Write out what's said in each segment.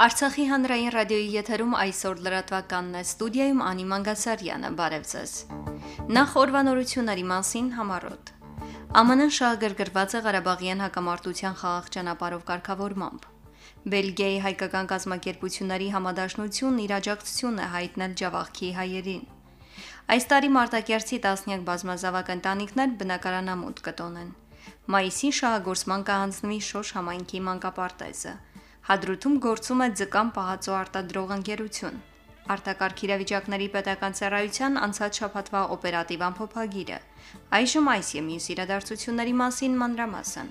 Արցախի հանրային ռադիոյի եթերում այսօր լրատվականն է ստուդիայում Անի Մանգասարյանը, բարև ձեզ։ Նախ օրվանորությունների մասին համարոտ։ ԱՄՆ շահագրգռված է Ղարաբաղյան հակամարտության խաղաղ ճանապարհով կարգավորմամբ։ Բելգիայի հայկական կազմակերպությունների համադաշնությունն իր աջակցությունն է հայտնել Ջավախքի հայերին։ Այս տարի Մարտակերտի տասնյակ բազմազավակ ընտանիքներ բնակարանամուտ կտոնեն։ Մայիսին շահագործման կհանձնվի Շոշ համայնքի մանկապարտեզը։ Հադրութում գործում է ձկան պահածո արտադրող ընկերություն։ Արտակարգ իրավիճակների պետական ծառայության անցած շաբաթվա օպերատիվ ամփոփագիրը։ Այժմ այս եւ մյուս իրադարձությունների մասին մանրամասն։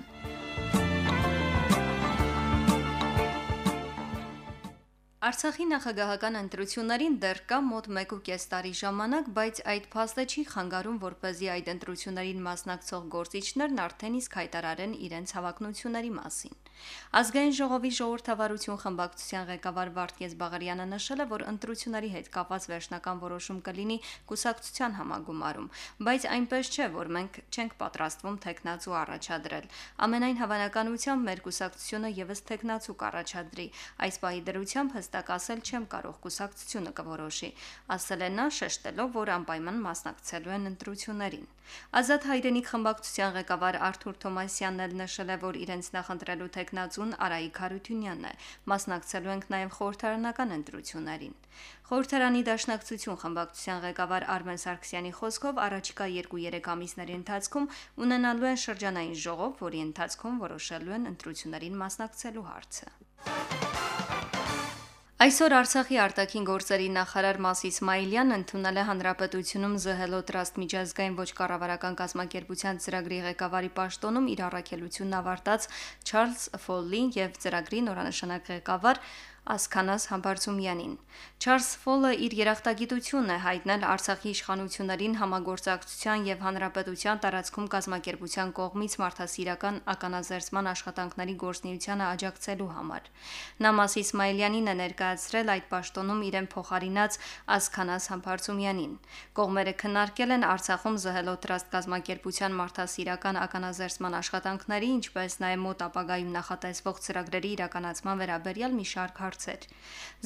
Արցախի նախագահական ընտրություններին դեռ կա մոտ 1.5 տարի ժամանակ, բայց այդ փաստը չի խանգարում, որպեսզի այդ ընտրություններին մասնակցող գործիչներն արդեն իսկ հայտարարեն իրենց հավակնությունների մասին։ Ազգային ժողովի ժողովրդավարություն խմբակցության ղեկավար Վարդգես Բաղարյանը նշել է, որ ընտրությունների հետ կապված վերջնական որոշում կլինի կուսակցության համագումարում, բայց այնպես չէ, որ մենք չենք պատրաստվում տեխնացու առաջադրել։ Ամենայն հավանականությամբ մեր կուսակցությունը եւս տեխնացու կառաջադրի։ Այս պահի դրությամբ հստակ ասել չեմ կարող, կուսակցությունը կորոշի, ասել է նա շեշտելով, որ անպայման մասնակցելու են ընտրություններին։ Ազատ հայրենիք խմբակցության ղեկավար Արթուր Թոմասյանն էլ նշել է, որ իրենց նախընտրելու տեխնացուն Արայիկ Հարությունյանն է։ Մասնակցելու ենք նաև խորհրդարանական ընտրություններին։ Խորհրդարանի դաշնակցություն խմբակցության ղեկավար Արմեն Սարգսյանի խոսքով առաջիկա 2-3 ամիսների ընթացքում ունենալու են շրջանային ժողով, որի ընթացքում որոշելու են ընտրություններին մասնակցելու հարցը։ Այսօր Արցախի արտաքին գործերի նախարար Մաս Իսմայելյանն ընդունել է Հանրապետությունում ԶՀԼ տրաստ միջազգային ոչ կառավարական կազմակերպության ծրագրի ղեկավարի պաշտոնում իր առաքելությունն ավարտած Չարլզ Ֆոլլին եւ ծրագրի նորանշանակ ղեկավար Ասքանաս Համբարձումյանին։ Չարլզ Ֆոլը իր երախտագիտությունն է հայտնել Արցախի իշխանություններին համագործակցության եւ հանրապետության տարածքում կազմակերպության կողմից մարդասիրական ականաձերծման աշխատանքների գործնեությանը աջակցելու համար։ Նամաս Իսմայելյանին է ներկայացրել այդ պաշտոնում իրեն փոխարինած Ասքանաս Համբարձումյանին։ Կողմերը քննարկել են Արցախում ԶՀԼ տրաստ կազմակերպության մարդասիրական ականաձերծման աշխատանքների, ինչպես նաեւ մոտ ապագայում նախատեսվող ծրագրերի իրականացման վերաբերյալ մի շարք հարցեր։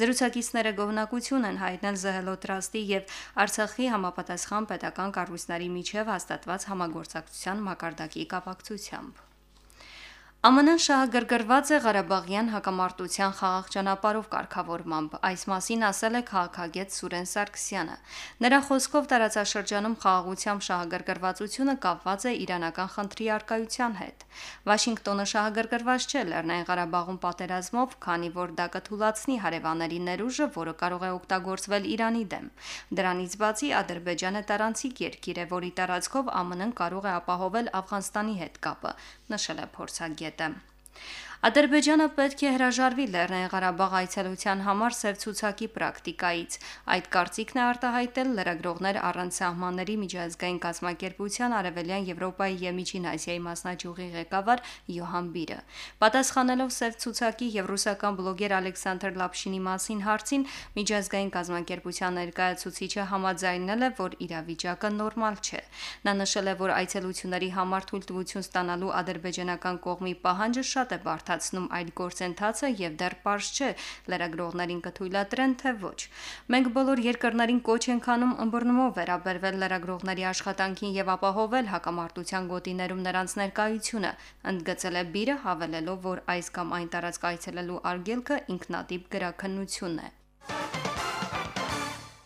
Զրուցակիցները գոհնակություն են հայտնել ԶՀԼ տրաստի եւ Արցախի համապատասխան պետական կառույցների միջև հաստատված համագործակցության մակարդակի կապակցությամբ։ ԱՄՆ շահագրգռված է Ղարաբաղյան հակամարտության խաղաղ ճանապարհով կարգավորմամբ։ Այս մասին ասել է քաղաքագետ Սուրեն Սարգսյանը։ Նրա խոսքով տարածաշրջանում խաղաղությամբ շահագրգռվածությունը կապված է իրանական խնդրի արկայության հետ։ Վաշինգտոնը շահագրգռված չէ Լեռնային Ղարաբաղում պատերազմով, քանի որ դա կթուլացնի հարևանների ներուժը, որը կարող է օգտագործվել Իրանի դեմ։ Դրանից բացի Ադրբեջանը տարանցիկ երկիր է, որի տարածքով ԱՄՆ-ն կարող է ապահովել Աֆղանստանի հետ կապը, նշել է փորձագետ это Ադրբեջանը պետք է հրաժարվի Լեռնային Ղարաբաղ այցելության համար սև ցուցակի պրակտիկայից։ Այդ կարծիքն է արտահայտել լրագրողներ առանց սահմանների միջազգային կազմակերպության Արևելյան Եվրոպայի եւ Միջին Ասիայի մասնաճյուղի ղեկավար Յոհան Բիրը։ Պատասխանելով սև ցուցակի եւ ռուսական բլոգեր Ալեքսանդր Լապշինի մասին հարցին, միջազգային կազմակերպության ներկայացուցիչը համաձայնել է, որ իրավիճակը նորմալ չէ։ Նա նշել է, որ այցելությունների համար թույլտվություն ստանալու ադրբեջանական կողմի պահանջը շատ է բարդ կարդացնում այդ գործընթացը եւ դեռ པարզ չէ լրագրողներին կթույլատրեն թե ոչ։ Մենք բոլոր երկրներին կոչ ենք անում ըմբռնումով վերաբերվել լրագրողների աշխատանքին եւ ապահովել հակամարտության գոտիներում նրանց ներկայությունը, ընդգծել է Բիրը հավելելով, որ այս կամ այն տարածք այցելելու արգելքը ինքնատիպ գրաքննություն է։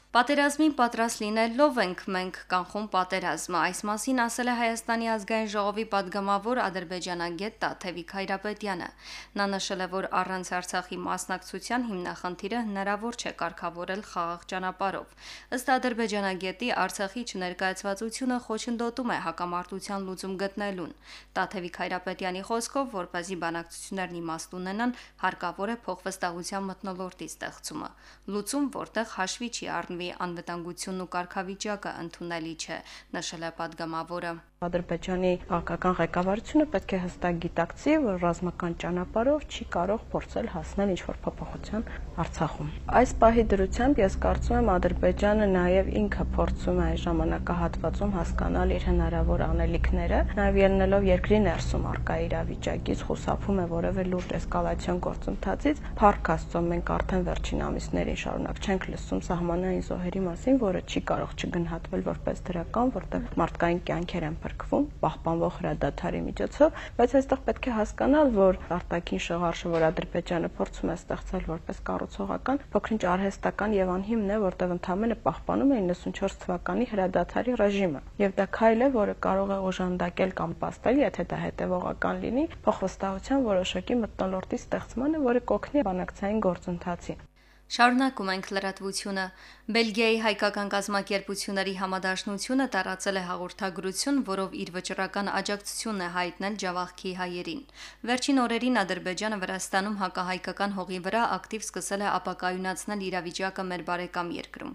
Պատերազմին պատրաստ լինելով ենք մենք կանխում պատերազմը։ Այս մասին ասել է Հայաստանի ազգային ժողովի падգամավոր ադրբեջանագետ Տաթևիկ Հայրապետյանը։ Նա նշել է, որ առանց Արցախի մասնակցության հիմնախնդիրը հնարավոր չէ կարգավորել խաղաղ ճանապարհով։ Ըստ ադրբեջանագետի Արցախի չներկայացվածությունը խոչընդոտում է հակամարտության լուծում գտնելուն։ Տաթևիկ Հայրապետյանի խոսքով, որպեսզի բանակցություններն իմաստ ունենան, հարկավոր է փոխվստահության մթնոլորտի ստեղծումը։ Լուծում, որտեղ հաշվի չի առնվում Kremlի անվտանգությունն ու կարգավիճակը ընդունելի չէ, նշել է падգամավորը։ Ադրբեջանի քաղաքական ղեկավարությունը պետք է հստակ գիտակցի, որ ռազմական ճանապարհով չի կարող փորձել հասնել ինչ-որ փոփոխության Արցախում։ Այս պահի դրությամբ ես կարծում եմ Ադրբեջանը նաև ինքը փորձում է այս ժամանակահատվածում հասկանալ իր հնարավոր անելիքները, նաև ելնելով երկրի ներսում արկա իրավիճակից խուսափում է որևէ լուրջ էսկալացիոն գործընթացից։ Փառք Աստծո, մենք արդեն վերջին ամիսներին շարունակ չենք լսում սահմանային զոհերի մասին, որը չի կարող չգնահատվել որպես դրական, որտեղ մարդկային կյանքեր են փրկվում պահպանվող հրադադարի միջոցով, բայց այստեղ պետք է հասկանալ, որ արտաքին շղարշը, որ Ադրբեջանը փորձում է ստեղծել որպես կառուցողական, փոքրինչ արհեստական եւ անհիմն է, որտեղ ընդամենը պահպանում է 94 թվականի հրադադարի ռեժիմը։ Եվ դա քայլ է, որը կարող է օժանդակել կամ պաստել, եթե դա հետևողական լինի, փոխվստահության որոշակի մտնոլորտի ստեղծմանը, որը կօգնի բանակցային գործընթացին։ Շարունակում ենք լրատվությունը։ Բելգիայի հայկական կազմակերպությունների համադաշնությունը տարածել է հաղորդագրություն, որով իր վճռական աջակցությունն է հայտնել Ջավախքի հայերին։ Վերջին օրերին Ադրբեջանը Վրաստանում հակահայկական հողի վրա ակտիվ սկսել է ապակայունացնել իրավիճակը մեր բարեկամ երկրում։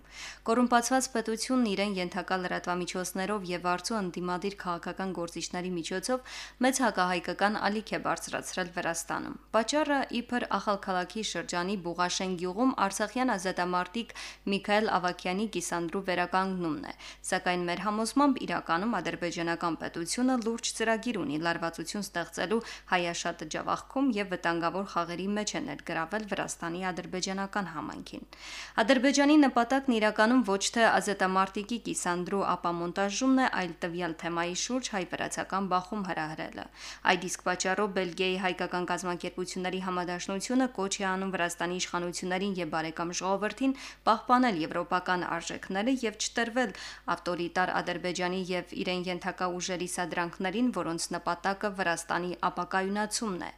Կորումպացված պետությունն իրեն ենթակա լրատվամիջոցներով եւ արծու ընդդիմադիր քաղաքական գործիչների միջոցով մեծ հակահայկական ալիք է բարձրացրել Վրաստանում։ Պաճառը իբր Ախալքալակի շրջանի Բուղաշեն գյուղում Արցախյան ազատամարտիկ Միքայել Ավակյանի կիսանդրու վերականգնումն է, սակայն մեր համոզմամբ իրականում ադրբեջանական պետությունը լուրջ ծրագիր ունի լարվածություն ստեղծելու հայաշատ ջավախքում եւ վտանգավոր խաղերի մեջ է ներգրավել Վրաստանի ադրբեջանական համայնքին։ Ադրբեջանի նպատակն իրականում ոչ թե ազատամարտիկի կիսանդրու ապամոնտաժումն է, այլ տվյալ թեմայի շուրջ հայ-վրացական բախում հրահրելը։ Այդ իսկ պատճառով Բելգիայի հայկական կազմակերպությունների համադաշնությունը կոչ է անում Վրաստանի իշխանություններին եւ բարեկամ ժողովրդին պահպանել եվրոպական արժեքները եւ չտրվել ավտորիտար Ադրբեջանի եւ իրեն ենթակա ուժերի սադրանքներին, որոնց նպատակը Վրաստանի ապակայունացումն է։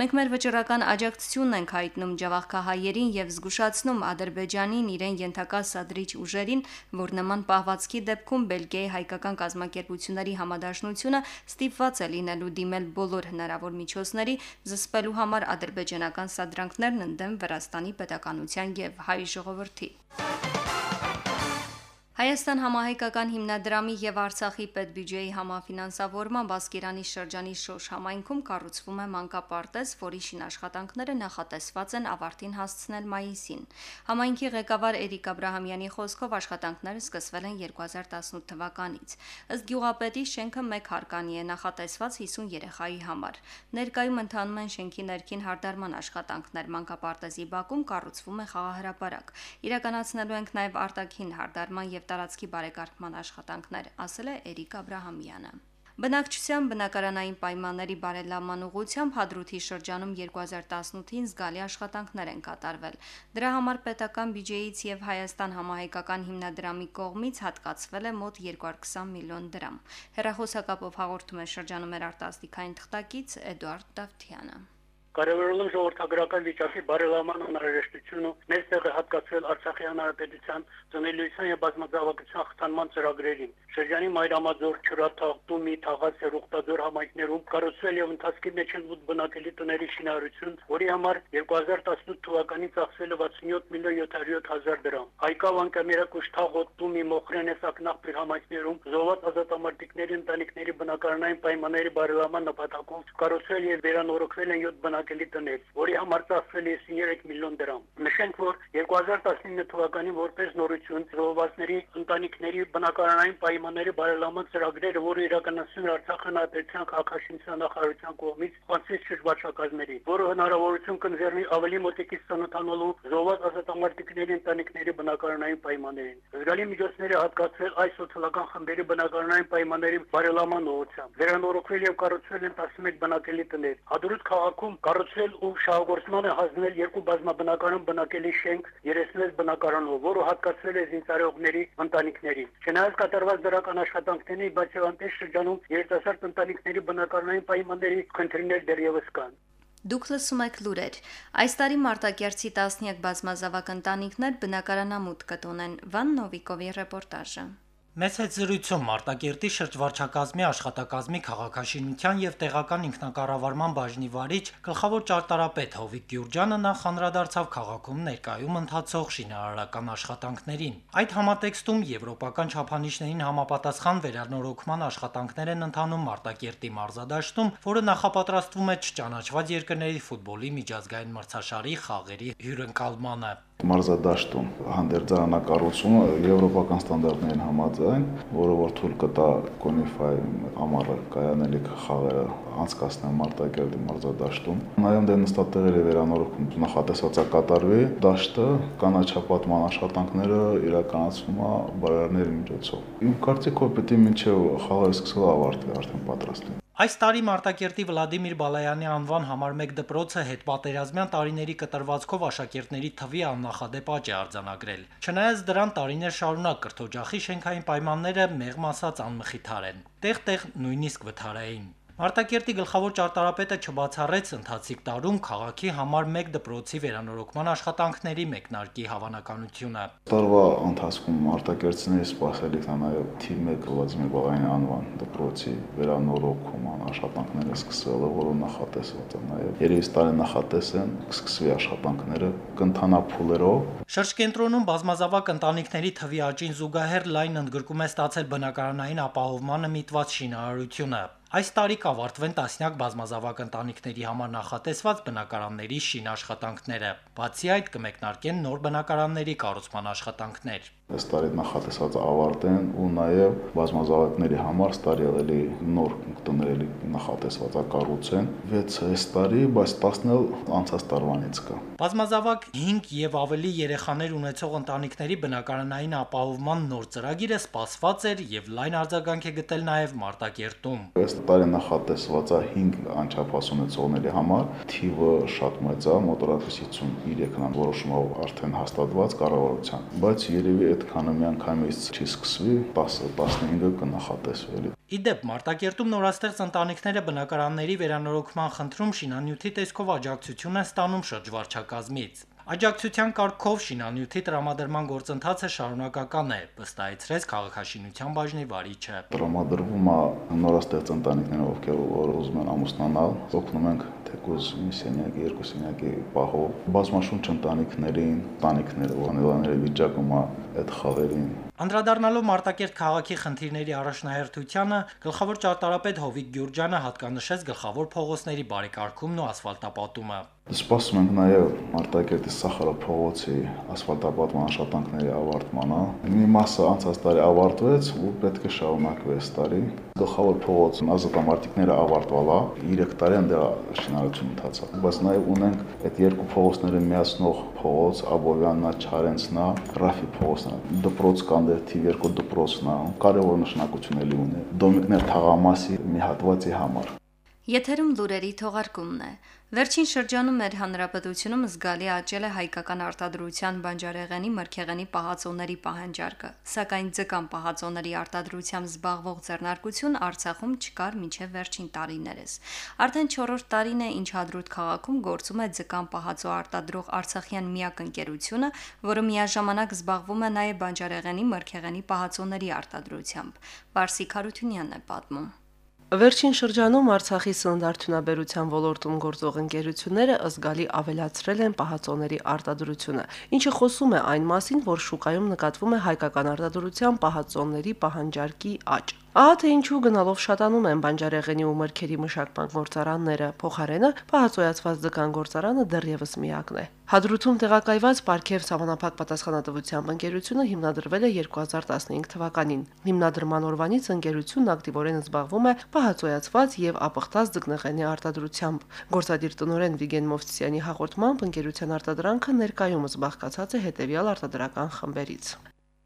Մենք մեր վճռական աջակցությունն ենք հայտնում ջավախքահայերին եւ զգուշացնում Ադրբեջանին իրեն ենթակա սադրիչ ուժերին, որ նման պահվածքի դեպքում Բելգիայի հայկական կազմակերպությունների համադաշնությունը ստիպված է լինելու դիմել բոլոր հնարավոր միջոցների զսպելու համար ադրբեջանական սադրանքներն ընդդեմ Վրաստանի պետականության հանրության եւ հայ ժողովրդի։ Հայաստան համահայկական հիմնադրամի եւ Արցախի պետբյուջեի համաֆինանսավորման Բասկերանի շրջանի Շոշ համայնքում կառուցվում է մանկապարտեզ, որի շինաշխատանքները նախատեսված են ավարտին հասցնել մայիսին։ Համայնքի ղեկավար Էրիկ Աբ รา համյանի խոսքով աշխատանքները սկսվել են 2018 թվականից։ Ըստ գյուղապետի շենքը մեկ հարկանի է նախատեսված 50 երեխայի համար։ Ներկայում ընթանում են շենքի ներքին հարդարման աշխատանքներ։ Մանկապարտեզի բակում կառուցվում է խաղահրապարակ։ Իրականացնելու ենք նաև արտաքին հարդարման եւ տարածքի բարեկարգման աշխատանքներ, ասել է Էրիկ Աբ รา համյանը։ Բնակչության բնակարանային պայմանների բարելավման ուղղությամբ Հադրութի շրջանում 2018-ին զգալի աշխատանքներ են կատարվել։ Դրա համար պետական բյուջեից եւ Հայաստան համահայկական հիմնադրամի կողմից հատկացվել է մոտ 220 միլիոն դրամ։ Հերախոսակապով հաղորդում է շրջանում արտասթիկային թղթակից Էդուարդ Դավթյանը։ Կարևորելով ժողովրդագրական վիճակի բարելավման անհրաժեշտությունը, մեր տեղը հատկացվել Արցախի հանրապետության ծնելիության եւ բազմազավակության խթանման ծրագրերին։ Շրջանի Մայրամաձոր, Չրաթաղ, Տումի, Թաղած, Սերուխտաձոր համայնքներում կառուցվել եւ ընթացքի մեջ են ութ բնակելի տների շինարարություն, որի համար 2018 թվականին ծախսվել է 67 միլիոն 700 հազար դրամ։ Հայկավ անկամերակուշ Թաղոտ, Տումի, Մոխրենես ակնախպիր համայնքներում զոհված ազատամարտիկների ընտանիքների բնակարանային պայմանների բարելավման նպատակով կառուցվել եւ վերանորոգվել են 7 բնակելի բնակելի տներ, որի համար ծախսվել է 3 միլիոն դրամ։ Նշենք, որ 2019 թվականին որպես նորություն զոհվածների ընտանիքների բնակարանային պայմանների բարելավման ծրագրերը, որը իրականացնում է Արցախ հանրապետության քաղաքաշինության նախարարության կողմից, խոցից շրջվաճակազմերի, որը հնարավորություն կընձեռնի ավելի մոտիկից ծանոթանալու զոհված ազատամարտիկների ընտանիքների բնակարանային պայմաններին։ Զգալի միջոցները հատկացվել այս սոցիալական խմբերի բնակարանային պայմանների բարելավման ուղղությամբ։ Վերանորոգվել եւ կառուցվել են 11 բնակելի տներ։ Հադրուտ քաղաքում կառուցել ու շահագործման է հանձնել երկու բազմաբնակարան բնակելի շենք 36 բնակարանով, որը հատկացվել է զինծառայողների ընտանիքներին։ Չնայած կատարված դրական աշխատանքների, բայց Հովանտես շրջանում երիտասարդ ընտանիքների բնակարանային պայմանների խնդիրներ դեռևս կան։ Դուք լսում եք լուրեր։ Այս տարի Մարտակերտի տասնյակ բազմազավակ ընտանիքներ բնակարանամուտ կտոնեն։ Վան Նովիկովի ռեպորտաժը։ Մեծ հետ զրույցում Մարտակերտի շրջվարչակազմի աշխատակազմի քաղաքաշինության եւ տեղական ինքնակառավարման բաժնի վարիչ գլխավոր ճարտարապետ Հովիկ Գյուրջյանը նախ անդրադարձավ քաղաքում ներկայում ընթացող շինարարական աշխատանքներին։ Այդ համատեքստում եվրոպական չափանիշներին համապատասխան վերանորոգման աշխատանքներ են ընթանում Մարտակերտի մարզադաշտում, որը նախապատրաստվում է չճանաչված երկրների ֆուտբոլի միջազգային մրցաշարի խաղերի հյուրընկալմանը մարզադաշտում հանդերձանակառուցումը եվրոպական ստանդարտներին համաձայն, որը որ թույլ կտա Կոնիֆայ ամառը կայանելիք խաղերը անցկացնել Մարտակերտի մարզադաշտում։ Նաև դե նստատեղերի վերանորոգում նախատեսված է կատարվի, դաշտը կանաչապատման աշխատանքները իրականացվում է բարերարների միջոցով։ Իմ կարծիքով պետք է մինչև խաղերը սկսել ավարտվի արդեն պատրաստվում։ Այս տարի Մարտակերտի Վլադիմիր Բալայանի անվան համար 1 դպրոցը հետպատերազմյան տարիների կտրվածքով աշակերտների թվի աննախադեպ աճ է արձանագրել։ Չնայած դրան տարիներ շարունակ կրթօջախի շենքային պայմանները մեղմ ասած անմխիթար են։ Տեղ-տեղ նույնիսկ վթարային։ Մարտակերտի գլխավոր ճարտարապետը չբացառեց ընթացիկ տարում քաղաքի համար 1 դպրոցի վերանորոգման աշխատանքների մեկնարկի հավանականությունը։ Տարվա ընթացքում Մարտակերտցիների սպասելիքն է նաև թիվ 1 Վլադիմիր Բաղայանի անվան դպրոցի վերանորոգման աշխատանքները սկսվելը, որը նախատեսված է նաև երևի տարի նախատեսեն սկսվի աշխատանքները կընթանա փուլերով։ Շրջկենտրոնում բազմազավակ ընտանիքների թվի աճին զուգահեռ լայն ընդգրկում է ստացել բնակարանային ապահովմանը միտված շինարարությունը։ Այս տարի կավարտվեն տասնյակ բազմազավակ ընտանիքների համար նախատեսված բնակարանների շին աշխատանքները։ Բացի այդ կմեկնարկեն նոր բնակարանների կառուցման աշխատանքներ այս տարի նախատեսած ավարտեն ու նաև բազմազավակների համար ստարիալելի նոր տներելի նախատեսված կառուցեն 6 այս տարի, բայց 10-ն էլ անցած տարվանից կա։ Բազմազավակ 5 եւ ավելի երեխաներ ունեցող ընտանիքների բնակարանային ապահովման նոր ծրագիրը սպասված էր եւ լայն արձագանք է գտել նաեւ Մարտակերտում։ Այս տարի նախատեսված է 5 անչափահաս ունեցողների համար, թիվը շատ մեծ է, մոտորապես 53-ն որոշումով արդեն հաստատված կառավարության, բայց երևի այդքանը միանգամից չի սկսվի, 10-15-ը կնախատեսվի էլի։ Իդեպ Մարտակերտում նորաստեղծ ընտանիքները բնակարանների վերանորոգման խնդրում շինանյութի տեսքով աջակցություն են ստանում շրջվարչակազմից։ Աջակցության կարգով շինանյութի տրամադրման գործընթացը շարունակական է, վստահեցրեց քաղաքաշինության բաժնի վարիչը։ Տրամադրվում է նորաստեղծ ընտանիքները, ովքեր որ ուզում են ամուսնանալ, օգնում ենք թեկուզ մի սենյակի, երկու սենյակի պահով բազմաշունչ ընտանիքներին, տանիքները, անելաների վիճակում այդ խաղերին Անդրադառնալով Մարտակերտ քաղաքի խնդիրների առաջնահերթությանը, գլխավոր ճարտարապետ Հովիկ Գյուրջյանը հատկանշեց գլխավոր փողոցների բարեկարգումն ու ասֆալտապատումը։ Սպասում ենք նաև Մարտակերտի Սախարը փողոցի ասֆալտապատման աշխատանքների ավարտմանը։ Մի մասը անցած տարի ավարտվեց ու պետք է շարունակվի այս տարի։ Գլխավոր փողոցն ազատամարտիկները ավարտվալ է, 3 տարի այնտեղ շինարարություն ընթացավ։ Բայց նաև ունենք այդ երկու փողոցները միացնող փողոց, Աբովյաննա, Չարենցնա, Ռաֆի փողոցն է։ Դպրոց կան դեր թիվ 2 դպրոցն է, կարևոր նշանակություն էլի ունի։ Դոմիկներ թաղամասի մի հատվածի համար։ Եթերում լուրերի թողարկումն է։ Վերջին շրջանում մեր հանրապետությունում զգալի աճել է հայկական արտադրության բանջարեղենի մրգեղենի պահածոների պահանջարկը, սակայն ձկան պահածոների արտադրությամբ զբաղվող ձեռնարկություն Արցախում չկար մինչև վերջին տարիներս։ Արդեն 4-րդ տարին է, ինչ Հադրուտ քաղաքում գործում է ձկան պահածո արտադրող Արցախյան միակ ընկերությունը, որը միաժամանակ զբաղվում է նաև բանջարեղենի մրգեղենի պահածոների արտադրությամբ։ Վարսիկ Հարությունյանն է պատմում։ Վերջին շրջանում Արցախի սննդարդյունաբերության ոլորտում գործող ընկերությունները ըզգալի ավելացրել են պահածոների արտադրությունը, ինչը խոսում է այն մասին, որ շուկայում նկատվում է հայկական արտադրության պահածոների պահանջարկի աճ։ Ահա թե ինչու գնալով շատանում են բանջարեղենի ու մրգերի մշակման գործարանները, փոխարենը պահածոյացված ձկան գործարանը դեռևս միակն է։ Հադրութում տեղակայված Պարքև համանախապակ պատասխանատվությամբ ընկերությունը հիմնադրվել է 2015 թվականին։ Հիմնադրման օրվանից ընկերությունն ակտիվորեն զբաղվում է պահածոյացված եւ ապխտած ձկնեղենի արտադրությամբ։ Գործադիր տնօրեն Վիգեն Մովսիսյանի հաղորդմամբ ընկերության արտադրանքը ներկայումս բաղկացած է հետևյալ արտադրական խմբերից։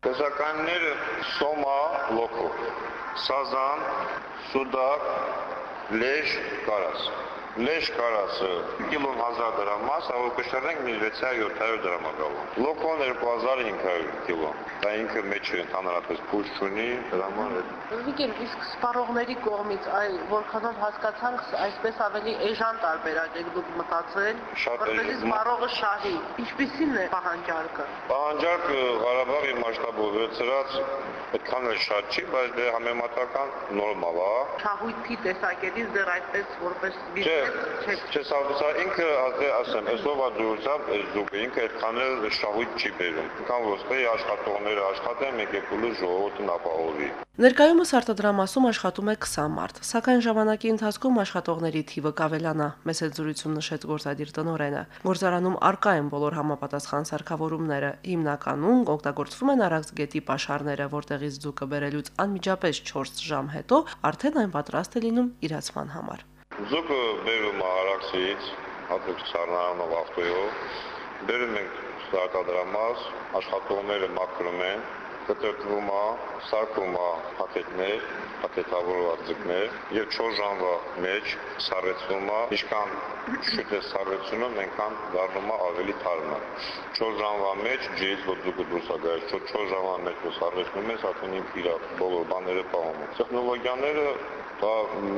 Տեսականները սոմա, լոկո, սազան, սուդակ, լեշ, կարաս։ Լեշ կարասը կիլոն 1000 դրամ մաս, ավ կշտարենք մի 600-700 դրամ գալու։ Լոկոն 2500 կիլո։ Դա ինքը մեջը ընդհանրապես փուշ չունի, դրա համար Վիգեն, իսկ սպառողների կողմից այ որքանով հասկացանք, այսպես ավելի էժան տարբերակ եք դուք մտածել, որպեսզի սպառողը շահի։ Ինչպիսին է պահանջարկը։ Պահանջարկը Ղարաբաղի մասշտաբով վերցրած այդքան էլ շատ չի, բայց դե համեմատական նորմալ է։ Շահույթի տեսակետից դեռ այդպես որպես բիզնես չէ, սա սա ինքը ասե ասեմ, այսով աջուրությամբ այս զուգը ինքը այդքան շահույթ չի բերում։ Կան ոստի աշխատողները աշխատեն, մեկ է փուլը ժողովուրդն ապահովի։ Ներկայումս արտադրամասում աշխատում է 20 մարդ, սակայն ժամանակի ընթացքում աշխատողների թիվը կավելանա, մեծ հետ զրույցում նշեց գործադիր տնօրենը։ Գործարանում արկա են բոլոր համապատասխան սարքավորումները, հիմնականում օգտագործվում են Արաքս գետի պաշարները, որտեղից ձուկը բերելուց անմիջապես 4 ժամ հետո արդեն այն պատրաստ է լինում իրացման համար։ Զուգը բերում Արաքսից, հատուկ սառնարանով ավտոյով։ Բերում ենք սարքադրամաս, աշխատողները մաքրում են, կտրտվում է, սարքում է փաթեթներ, փաթեթավորված ձկներ եւ 4 ժամվա մեջ սառեցվում է, ինչքան շուտ է սառեցումը, այնքան դառնում է ավելի թարմը։ 4 ժամվա մեջ որ դուք դուրս է գալիս, 4 ժամվա մեջ սառեցնում ես, արդեն իր բոլոր բաները պահում է։ Տեխնոլոգիաները դա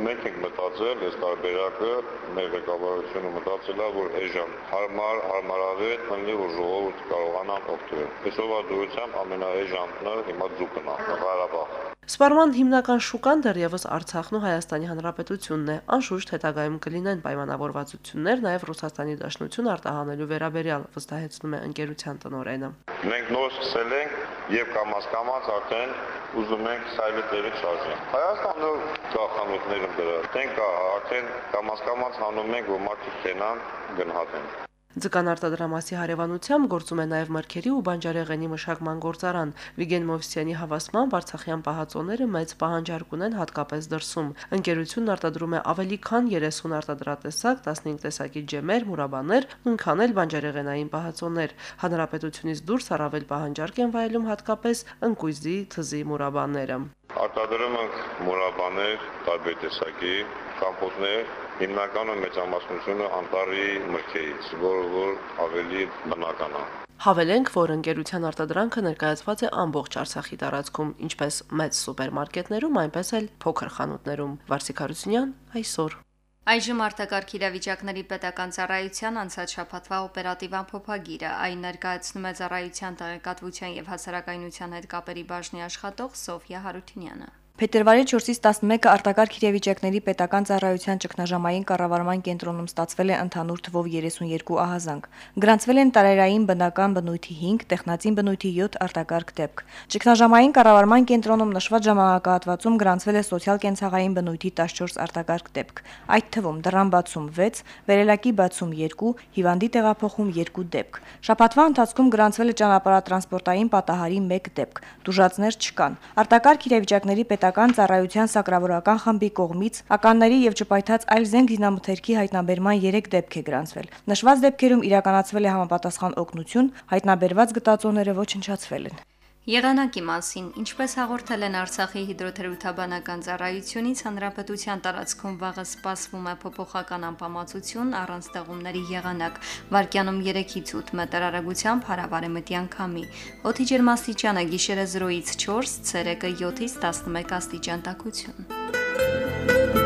մենք ենք մտածել, այս տարբերակը մեր ղեկավարությունը մտածել է, որ էժան հարմար, հարմարավետ լինի, որ ժողովուրդը կարողանա օգտվել։ Այսօր դուրսամ ամենաէժանն է հիմա ձուկն է, Ղարաբաղ։ Սպարման հիմնական շուկան դեռևս Արցախն ու Հայաստանի Հանրապետությունն է։ Անշուշտ հետագայում կլինեն պայմանավորվածություններ նաև Ռուսաստանի Դաշնություն արտահանելու վերաբերյալ, վստահեցնում է ընկերության տնօրենը։ Մենք նոր սկսել ենք եւ կամաց-կամաց արդեն ուզում ենք սայլը տեղի շարժել։ Հայաստանը կա խանութներում դրա։ կա, արդեն կամաց-կամաց հանում ենք, որ մարդիկ տենան գնահատեն։ Ձկան արտադրամասի հարևանությամբ գործում է նաև մրգերի ու բանջարեղենի մշակման գործարան։ Վիգեն Մովսյանի հավաստմամբ Արցախյան պահածոները մեծ պահանջարկ ունեն հատկապես դրսում։ Ընկերությունն արտադրում է ավելի քան 30 արտադրատեսակ, 15 տեսակի ջեմեր, մուրաբաներ, նույնքան էլ բանջարեղենային պահածոներ։ Հանրապետությունից դուրս առավել պահանջարկ են վայելում հատկապես ընկույզի թզի մուրաբաները։ Արտադրում ենք մուրաբաներ, տարբեր տեսակի, կամպոտներ, հիմնականում մեծամասնությունը անտարի մրգերից, որը որ ավելի բնական է։ Հավելենք, որ ընկերության արտադրանքը ներկայացված է ամբողջ Արցախի տարածքում, ինչպես մեծ սուպերմարկետներում, այնպես էլ փոքր խանութներում։ Վարսիկ Հարությունյան այսօր Այժմ արտակարգ իրավիճակների պետական ծառայության անցած շաբաթվա օպերատիվ ամփոփագիրը այն ներկայացնում է ծառայության տեղեկատվության եւ հասարակայնության հետ կապերի բաժնի աշխատող Սոֆիա Հարությունյանը։ Փետրվարի 4-ից 11-ը արտակարգ իրավիճակների պետական ծառայության ճգնաժամային կառավարման կենտրոնում ստացվել է ընդհանուր թվով 32 ահազանգ։ Գրանցվել են տարերային բնական բնույթի 5, տեխնացին բնույթի 7 արտակարգ դեպք։ Ճգնաժամային կառավարման կենտրոնում նշված ժամանակահատվածում գրանցվել է սոցիալ-կենցաղային բնույթի 14 արտակարգ դեպք։ Այդ թվում դռան բացում 6, վերելակի բացում 2, հիվանդի տեղափոխում 2 դեպք։ Շաբաթվա ընթացքում գրանցվել է ճանապարհատրանսպորտային պատահարի 1 դեպք։ Դուժածներ չկան։ Արտակարգ իրավիճակների պետական ծառայության սակրավորական խմբի կողմից ականների եւ ճպայթած այլ զենք զինամթերքի հայտնաբերման 3 դեպք է գրանցվել։ Նշված դեպքերում իրականացվել է համապատասխան օգնություն, հայտնաբերված գտածոները ոչնչացվել են։ Եղանակի մասին, ինչպես հաղորդել են Արցախի հիդրոթերապևտաբանական ծառայությունից, հանրապետության տարածքում վաղը սպասվում է փոփոխական անբավարարություն առանց ձեղումների եղանակ, վարկյանում 3-ից 8 մետր արագությամբ հարավարեմտյան քամի։ Օդի ջերմաստիճանը գիշերը 0-ից 4, ցերեկը 7-ից 11 աստիճան տաքություն։